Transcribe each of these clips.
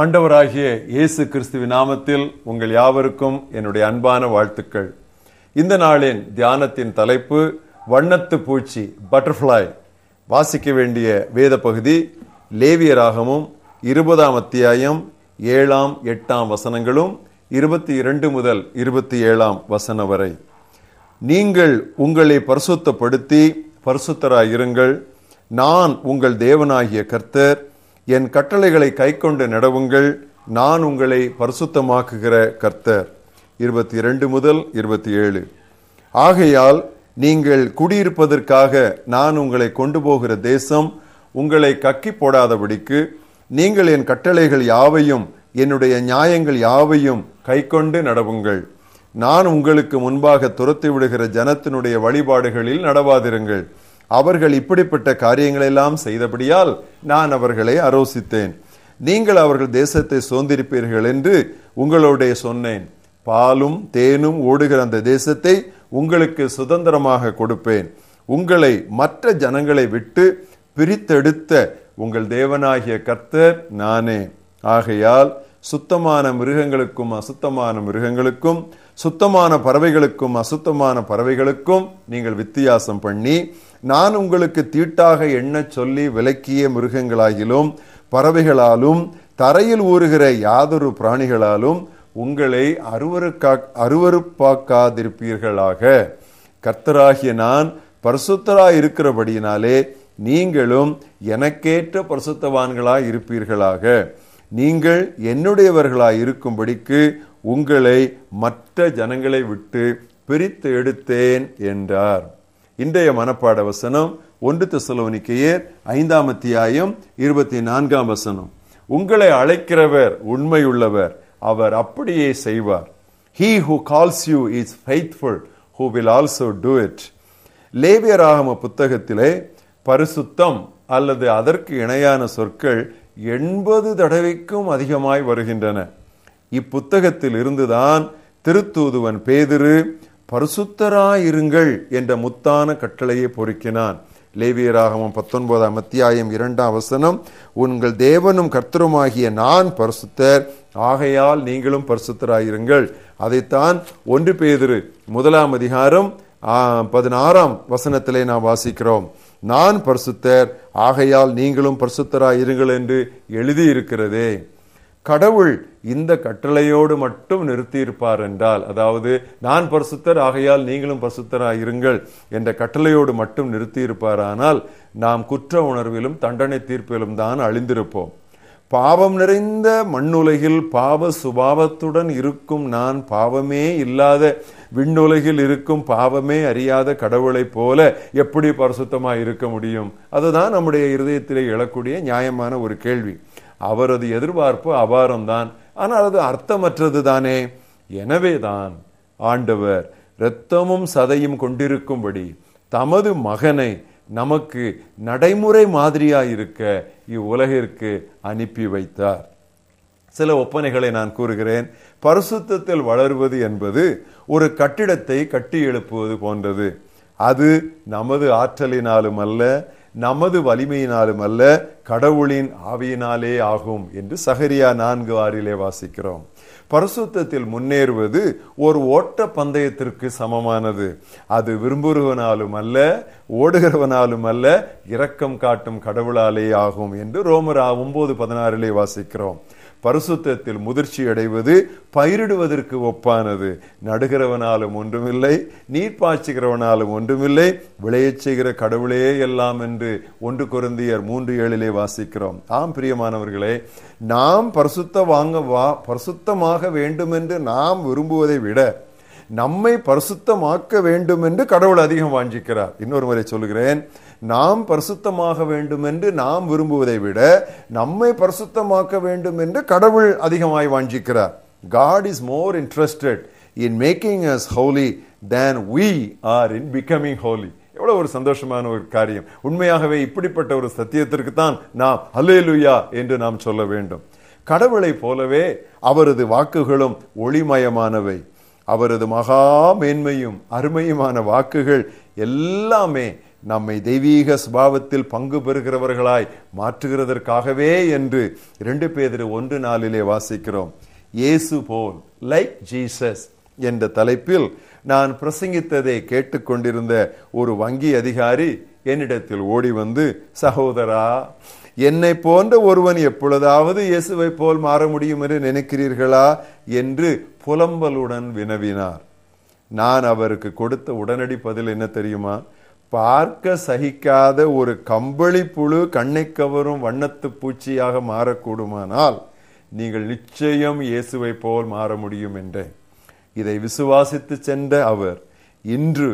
ஆண்டவராகிய இயேசு கிறிஸ்துவின் நாமத்தில் உங்கள் யாவருக்கும் என்னுடைய அன்பான வாழ்த்துக்கள். இந்த நாளின் தியானத்தின் தலைப்பு வண்ணத்து பூச்சி பட்டர்ஃப்ளை. வாசிக்க வேண்டிய வேத பகுதி லேவியராகமும் இருபதாம் அத்தியாயம் ஏழாம் எட்டாம் வசனங்களும் இருபத்தி இரண்டு முதல் இருபத்தி ஏழாம் வசனம் வரை. நீங்கள் உங்களை பரிசுத்தப்படுத்தி பரிசுத்தராயிருங்கள். நான் உங்கள் தேவனாகிய கர்த்தர் என் கட்டளைகளை கைக்கொண்டு நடவுங்கள். நான் உங்களை பரிசுத்தமாக்குகிற கர்த்தர். இருபத்தி இரண்டு முதல் இருபத்தி ஏழு ஆகையால் நீங்கள் குடியிருப்பதற்காக நான் உங்களை கொண்டு போகிற தேசம் உங்களை கக்கி போடாதபடிக்கு நீங்கள் என் கட்டளைகள் யாவையும் என்னுடைய நியாயங்கள் யாவையும் கைக்கொண்டு நடவுங்கள். நான் உங்களுக்கு முன்பாக துரத்தி விடுகிற ஜனத்தினுடைய வழிபாடுகளில் நடவாதிருங்கள். அவர்கள் இப்படிப்பட்ட காரியங்களெல்லாம் செய்தபடியால் நான் அவர்களை அரோசித்தேன். நீங்கள் அவர்கள் தேசத்தை சுதந்திரிப்பீர்கள் என்று உங்களோடைய சொன்னேன். பாலும் தேனும் ஓடுகிற அந்த தேசத்தை உங்களுக்கு சுதந்திரமாக கொடுப்பேன். உங்களை மற்ற ஜனங்களை விட்டு பிரித்தெடுத்த உங்கள் தேவனாகிய கர்த்தர் நானே. ஆகையால் சுத்தமான மிருகங்களுக்கும் அசுத்தமான மிருகங்களுக்கும் சுத்தமான பறவைகளுக்கும் அசுத்தமான பறவைகளுக்கும் நீங்கள் வித்தியாசம் பண்ணி நான் உங்களுக்கு தீட்டாக எண்ணச் சொல்லி விலக்கிய மிருகங்களாகிலும் பறவைகளாலும் தரையில் ஊறுகிற யாதொரு பிராணிகளாலும் உங்களை அருவருக்கா அருவருப்பாக்காதிருப்பீர்களாக. கர்த்தராகிய நான் பரிசுத்தராய் இருக்கிறபடியினாலே நீங்களும் எனக்கேற்ற பரிசுத்தவான்களாய் இருப்பீர்களாக நீங்கள் என்னுடையவர்களாய் இருக்கும்படிக்கு உங்களை மற்ற ஜனங்களை விட்டு பிரித்து எடுத்தேன் என்றார். இன்றைய மனப்பாட வசனம் ஒன்று தெசலோனிக்கையர் ஐந்தாம் அத்தியாயம் இருபத்தி நான்காம் வசனம். உங்களை அழைக்கிறவர் உண்மையுள்ளவர் அவர் அப்படியே செய்வார். He who calls you is faithful who will also do it லேவியராகம புத்தகத்திலே பரிசுத்தம் அல்லது அதற்கு இணையான சொற்கள் எண்பது தடவைக்கும் அதிகமாய் வருகின்றன. இப்புத்தகத்தில் இருந்துதான் திருத்தூதுவன் பேதிரு பரிசுத்தராயிருங்கள் என்ற முத்தான கட்டளையை பொறுக்கினான். லேவியராகவும் பத்தொன்பதாம் அத்தியாயம் இரண்டாம் வசனம் உங்கள் தேவனும் கர்த்தருமாகிய நான் பரிசுத்தர். ஆகையால் நீங்களும் பரிசுத்தராயிருங்கள். அதைத்தான் ஒன்று பேதிரு முதலாம் அதிகாரம் பதினாறாம் வசனத்திலே நாம் வாசிக்கிறோம். நான் பரிசுத்தர். ஆகையால் நீங்களும் பரிசுத்தராயிருங்கள் என்று எழுதியிருக்கிறதே. கடவுள் இந்த கட்டளையோடு மட்டும் நிறுத்தியிருப்பார் என்றால் அதாவது நான் பரிசுத்தர் ஆகையால் நீங்களும் பரிசுத்தராயிருங்கள் என்ற கட்டளையோடு மட்டும் நிறுத்தியிருப்பாரானால் நாம் குற்ற உணர்விலும் தண்டனை தீர்ப்பிலும் தான் அழிந்திருப்போம். பாவம் நிறைந்த மண்ணுலகில் பாவ சுபாவத்துடன் இருக்கும் நான் பாவமே இல்லாத விண்ணுலகில் இருக்கும் பாவமே அறியாத கடவுளைப் போல எப்படி பரிசுத்தமாக இருக்க முடியும்? அதுதான் நம்முடைய இருதயத்திலே எழக்கூடிய நியாயமான ஒரு கேள்வி. அவரது எதிர்பார்ப்பு அபாரம்தான். ஆனால் அது அர்த்தமற்றது தானே எனவேதான் ஆண்டவர் இரத்தமும் சதையும் கொண்டிருக்கும்படி தமது மகனை நமக்கு நடைமுறை மாதிரியாயிருக்க இவ்வுலகிற்கு அனுப்பி வைத்தார். சில ஒப்பனைகளை நான் கூறுகிறேன். பரிசுத்தத்தில் வளருவது என்பது ஒரு கட்டிடத்தை கட்டி எழுப்புவது போன்றது. அது நமது ஆற்றலினாலும் அல்ல நமது வலிமையினாலும் அல்ல கடவுளின் ஆவியினாலே ஆகும் என்று சகரியா நான்கு ஆறிலே வாசிக்கிறோம். பரிசுத்தத்தில் முன்னேறுவது ஒரு ஓட்ட பந்தயத்திற்கு சமமானது. அது விரும்புகிறவனாலும் அல்ல ஓடுகிறவனாலும் அல்ல இரக்கம் காட்டும் கடவுளாலே ஆகும் என்று ரோமரா ஒன்பது பதினாறிலே வாசிக்கிறோம். பரிசுத்தத்தில் முதிர்ச்சி அடைவது பயிரிடுவதற்கு ஒப்பானது. நடுகிறவனாலும் ஒன்றுமில்லை நீர் பாய்ச்சுகிறவனாலும் ஒன்றுமில்லை விளையச் செய்கிற கடவுளே எல்லாம் என்று ஒன்று குருந்தியர் மூன்று ஏழிலே வாசிக்கிறோம். ஆம் பிரியமானவர்களே நாம் பரிசுத்த வாங்க வா பரிசுத்தமாக வேண்டும் என்று நாம் விரும்புவதை விட நம்மை பரிசுத்தமாக்க வேண்டும் என்று கடவுள் அதிகம் வாஞ்சிக்கிறார். இன்னொரு முறை சொல்லுகிறேன் நாம் பரிசுத்தமாக வேண்டும் என்று நாம் விரும்புவதை விட நம்மை பரிசுத்தமாக்க வேண்டும் என்று கடவுள் அதிகமாய் வாஞ்சிக்கிறார். God is more interested in making us holy than we are in becoming holy எவ்வளோ ஒரு சந்தோஷமான ஒரு காரியம். உண்மையாகவே இப்படிப்பட்ட ஒரு சத்தியத்திற்கு தான் நாம் அல்லேலுயா என்று நாம் சொல்ல வேண்டும். கடவுளை போலவே அவரது வாக்குகளும் ஒளிமயமானவை. அவரது மகா மேன்மையும் அருமையுமான வாக்குகள் எல்லாமே நம்மை தெய்வீக சுபாவத்தில் பங்கு பெறுகிறவர்களாய் மாற்றுகிறதற்காகவே என்று இரண்டு பேர் ஒன்று நாளிலே வாசிக்கிறோம். இயேசு போல் லைக் ஜீசஸ் என்ற தலைப்பில் நான் பிரசங்கித்ததை கேட்டுக்கொண்டிருந்த ஒரு வங்கி அதிகாரி என்னிடத்தில் ஓடி வந்து சகோதரா என்னை போன்ற ஒருவன் எப்பொழுதாவது இயேசுவை போல் மாற முடியும் என்று நினைக்கிறீர்களா? என்று புலம்பலுடன் வினவினார். நான் அவருக்கு கொடுத்த உடனடி பதில் என்ன தெரியுமா? பார்க்க சகிக்காத ஒரு கம்பளி புழு கண்ணை கவரும் வண்ணத்து பூச்சியாக மாறக்கூடுமானால் நீங்கள் நிச்சயம் இயேசுவை போல் மாற முடியும் என்றேன். இதை விசுவாசித்து சென்ற அவர் இன்று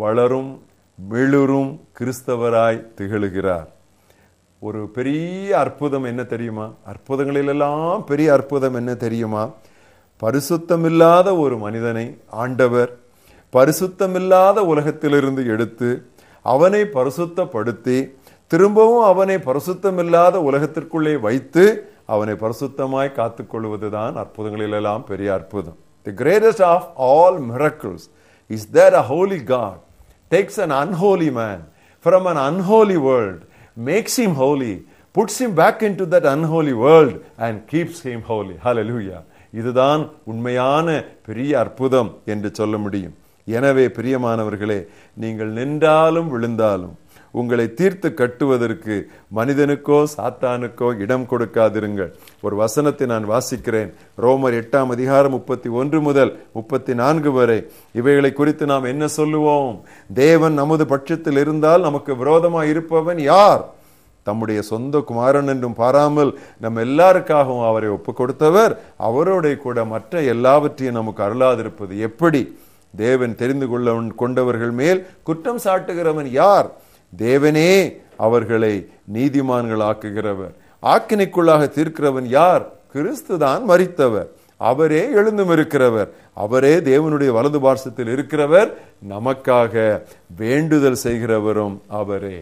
வளரும் மிளுரும் கிறிஸ்தவராய் திகழுகிறார். ஒரு பெரிய அற்புதம் என்ன தெரியுமா? அற்புதங்களிலெல்லாம் பெரிய அற்புதம் என்ன தெரியுமா? பரிசுத்தமில்லாத ஒரு மனிதனை ஆண்டவர் பரிசுத்தமில்லாத உலகத்திலிருந்து எடுத்து அவனை பரிசுத்தப்படுத்தி திரும்பவும் அவனை பரிசுத்தமில்லாத உலகத்திற்குள்ளே வைத்து அவனை பரிசுத்தமாய் காத்துக்கொள்வதுதான் அற்புதங்களிலெல்லாம் பெரிய அற்புதம். The greatest of all miracles is there a holy God takes an unholy man from an unholy world makes makes holy puts puts back into that unholy world and keeps him holy Hallelujah. இதுதான் உண்மையான பெரிய அற்புதம் என்று சொல்ல முடியும். எனவே பிரியமானவர்களே நீங்கள் நின்றாலும் விழுந்தாலும் உங்களை தீர்த்து கட்டுவதற்கு மனிதனுக்கோ சாத்தானுக்கோ இடம் கொடுக்காதிருங்கள். ஒரு வசனத்தை நான் வாசிக்கிறேன். ரோமர் எட்டாம் அதிகாரம் முப்பத்தி ஒன்று முதல் முப்பத்தி நான்கு வரை. இவைகளை குறித்து நாம் என்ன சொல்லுவோம்? தேவன் நமது பட்சத்தில் இருந்தால் நமக்கு விரோதமாக இருப்பவன் யார்? தம்முடைய சொந்த குமாரன் என்றும் பாராமல் நம்ம எல்லாருக்காகவும் அவரை ஒப்பு கொடுத்தவர் அவரோட கூட மற்ற எல்லாவற்றையும் நமக்கு அருளாதிருப்பது எப்படி? தேவன் தெரிந்து கொள்ள கொண்டவர்கள் மேல் குற்றம் சாட்டுகிறவன் யார்? தேவனே அவர்களை நீதிமான்கள் ஆக்குகிறவர் ஆக்கினைக்குள்ளாக தீர்க்கிறவன் யார்? கிறிஸ்து தான் மறித்தவர் அவரே எழுந்தும் இருக்கிறவர். அவரே தேவனுடைய வலது பார்சத்தில் இருக்கிறவர். நமக்காக வேண்டுதல் செய்கிறவரும் அவரே.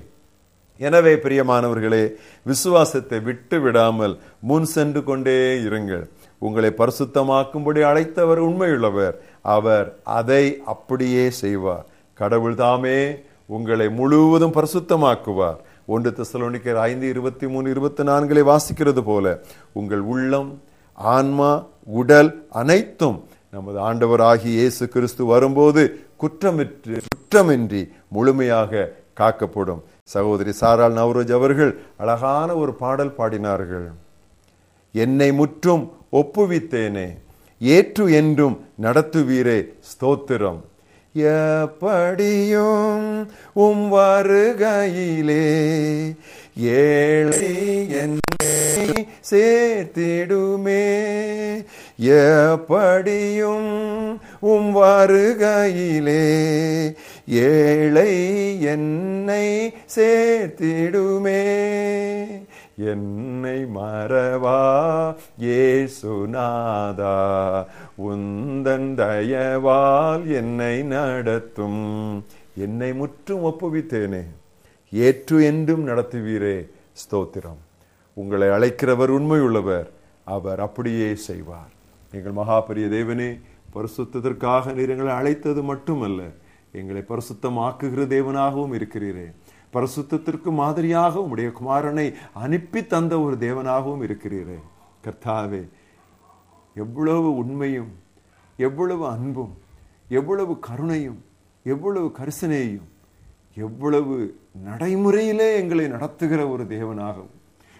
எனவே பிரியமானவர்களே விசுவாசத்தை விட்டு விடாமல் முன் சென்று கொண்டே இருங்கள். உங்களை பரிசுத்தமாக்கும்படி அழைத்தவர் உண்மையுள்ளவர். அவர் அதை அப்படியே செய்வார். கடவுள் தாமே உங்களை முழுவதும் பரிசுத்தமாக்குவார். ஒன்று திசலோனிக்கர் ஐந்து இருபத்தி மூணு இருபத்தி நான்களை வாசிக்கிறது போல உங்கள் உள்ளம் ஆன்மா உடல் அனைத்தும் நமது ஆண்டவராகி இயேசு கிறிஸ்து வரும்போது குற்றமிற்று குற்றமின்றி முழுமையாக காக்கப்படும். சகோதரி சாரால் நவரோஜ் அவர்கள் அழகான ஒரு பாடல் பாடினார்கள். என்னை முற்றும் ஒப்புவித்தேனே. ஏற்று என்றும் நடத்துவீரே ஸ்தோத்திரம். எப்படியும் உம் வருகையிலே ஏழை என்னை சேர்த்திடுமே. எப்படியும் உம் வருகையிலே ஏழை என்னை சேர்த்திடுமே. என்னை மறவா? ஏசுநாதா உந்தன் தயவால் என்னை நடத்தும். என்னை முற்றும் ஒப்புவித்தேனே. ஏற்று என்றும் நடத்துவீரே ஸ்தோத்திரம். உங்களை அழைக்கிறவர் உண்மையுள்ளவர் அவர் அப்படியே செய்வார். எங்கள் மகாபரிய தேவனே பரிசுத்ததற்காக நீர் எங்களை அழைத்தது மட்டுமல்ல எங்களை பரிசுத்தமாக்குகிற தேவனாகவும் இருக்கிறீரே. பரிசுத்தத்திற்கு மாதிரியாக உடைய குமாரனை அனுப்பி தந்த ஒரு தேவனாகவும் இருக்கிறீரே. கர்த்தாவே எவ்வளவு உண்மையும் எவ்வளவு அன்பும் எவ்வளவு கருணையும் எவ்வளவு கரிசனையும் எவ்வளவு நடைமுறையிலே எங்களை நடத்துகிற ஒரு தேவனாகவும்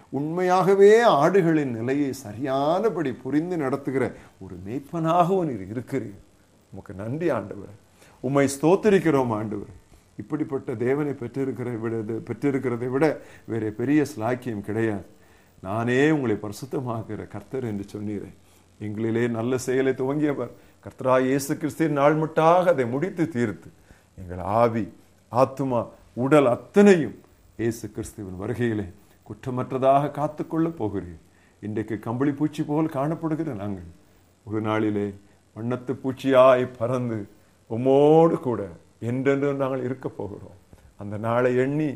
உண்மையாகவே ஆடுகளின் நிலையை சரியானபடி புரிந்து நடத்துகிற ஒரு மேய்ப்பனாகவும் நீர் இருக்கிறீர். உமக்கு நன்றி ஆண்டவர். உம்மை ஸ்தோத்திரிக்கிறோம் ஆண்டவர். இப்படிப்பட்ட தேவனை பெற்றிருக்கிற விட பெற்றிருக்கிறதை விட வேறு பெரிய ஸ்லாக்கியம் கிடையாது. நானே உங்களை பரிசுத்தமாகிற கர்த்தர் என்று சொன்னீரேன் எங்களிலே நல்ல செயலை துவங்கியவர். கர்த்தரா இயேசு கிறிஸ்தின் நாள் மட்டாக அதை முடித்து தீர்த்து எங்கள் ஆவி ஆத்துமா உடல் அத்தனையும் இயேசு கிறிஸ்துவின் வருகையிலே குற்றமற்றதாக காத்துக்கொள்ளப் போகிறீர். இன்றைக்கு கம்பளி பூச்சி போல் காணப்படுகிற நாங்கள். ஒரு நாளிலே வண்ணத்து பூச்சியாய் பறந்து உமோடு கூட என்றென்று நாங்கள் இருக்க போகிறோம். அந்த நாளை எண்ணி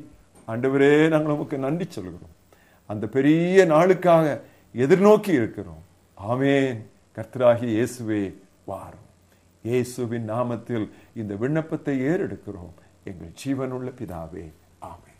ஆண்டவரே நாங்கள் நமக்கு நன்றி சொல்கிறோம். அந்த பெரிய நாளுக்காக எதிர்நோக்கி இருக்கிறோம். ஆமேன். கர்த்தராகி இயேசுவே வாரும். இயேசுவின் நாமத்தில் இந்த விண்ணப்பத்தை ஏறெடுக்கிறோம். எங்கள் ஜீவனுள்ள பிதாவே ஆமே